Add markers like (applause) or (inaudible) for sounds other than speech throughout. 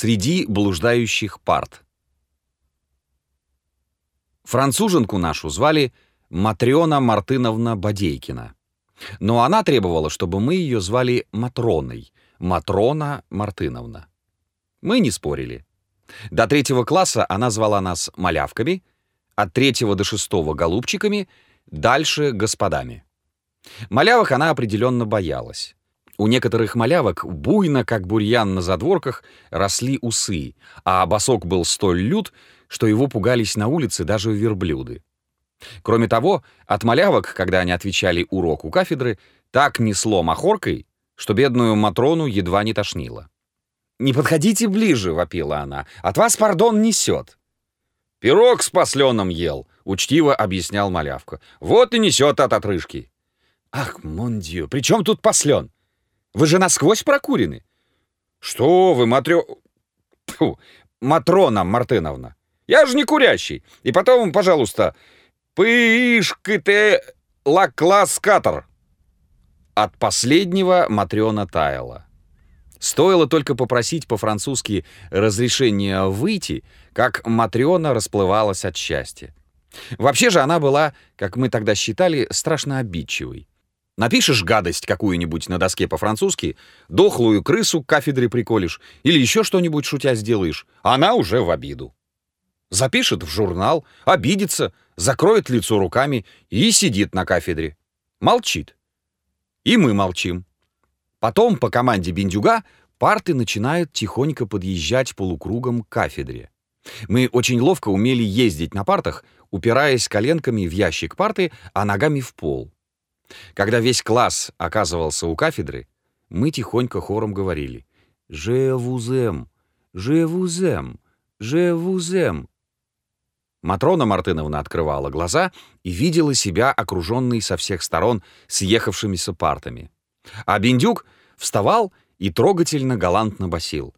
Среди блуждающих парт. Француженку нашу звали Матрёна Мартыновна Бодейкина. Но она требовала, чтобы мы ее звали Матроной, Матрона Мартыновна. Мы не спорили. До третьего класса она звала нас малявками, от третьего до шестого — голубчиками, дальше — господами. Малявок она определенно боялась. У некоторых малявок буйно, как бурьян на задворках, росли усы, а босок был столь лют, что его пугались на улице даже верблюды. Кроме того, от малявок, когда они отвечали урок у кафедры, так несло махоркой, что бедную Матрону едва не тошнило. «Не подходите ближе», — вопила она, — «от вас, пардон, несет». «Пирог с посленом ел», — учтиво объяснял малявка. «Вот и несет от отрыжки». «Ах, мондью, при чем тут послен? Вы же насквозь прокурены». «Что вы, Матрё... Фу, Матрона Мартыновна, я же не курящий. И потом, пожалуйста, пышки ты лакласкатор». От последнего Матрёна таяла. Стоило только попросить по-французски разрешения выйти, как Матрёна расплывалась от счастья. Вообще же она была, как мы тогда считали, страшно обидчивой. Напишешь гадость какую-нибудь на доске по-французски, дохлую крысу к кафедре приколешь или еще что-нибудь шутя сделаешь, она уже в обиду. Запишет в журнал, обидится, закроет лицо руками и сидит на кафедре. Молчит. И мы молчим. Потом по команде Бендюга парты начинают тихонько подъезжать полукругом к кафедре. Мы очень ловко умели ездить на партах, упираясь коленками в ящик парты, а ногами в пол. Когда весь класс оказывался у кафедры, мы тихонько хором говорили «Je vous aime, je vous aime, je vous aime». Матрона Мартыновна открывала глаза и видела себя окруженной со всех сторон съехавшимися партами. А Бендюк вставал и трогательно галантно басил.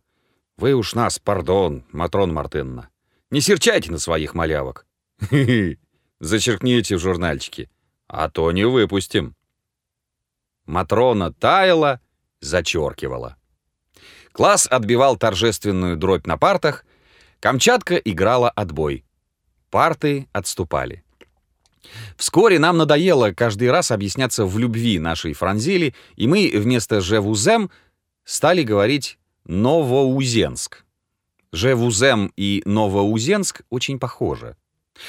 «Вы уж нас, пардон, Матрон Мартыновна, не серчайте на своих малявок. (laughs) Зачеркните в журнальчике, а то не выпустим». Матрона таяла, зачеркивала. Класс отбивал торжественную дробь на партах, Камчатка играла отбой. Парты отступали. Вскоре нам надоело каждый раз объясняться в любви нашей Франзели, и мы вместо «Жевузем» стали говорить «Новоузенск». «Жевузем» и «Новоузенск» очень похожи.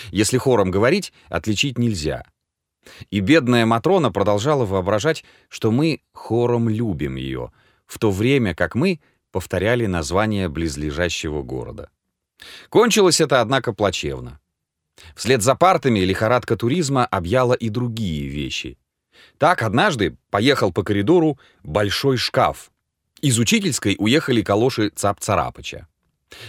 Если хором говорить, отличить нельзя. И бедная Матрона продолжала воображать, что мы хором любим ее, в то время как мы повторяли название близлежащего города. Кончилось это, однако, плачевно. Вслед за партами лихорадка туризма объяла и другие вещи. Так однажды поехал по коридору большой шкаф. Из учительской уехали калоши Цап-Царапыча.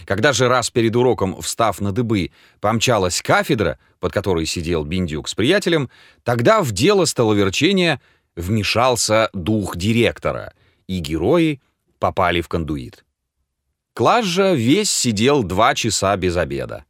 Когда же раз перед уроком, встав на дыбы, помчалась кафедра, под которой сидел Биндюк с приятелем, тогда в дело столоверчения вмешался дух директора, и герои попали в кондуит. Класс же весь сидел два часа без обеда.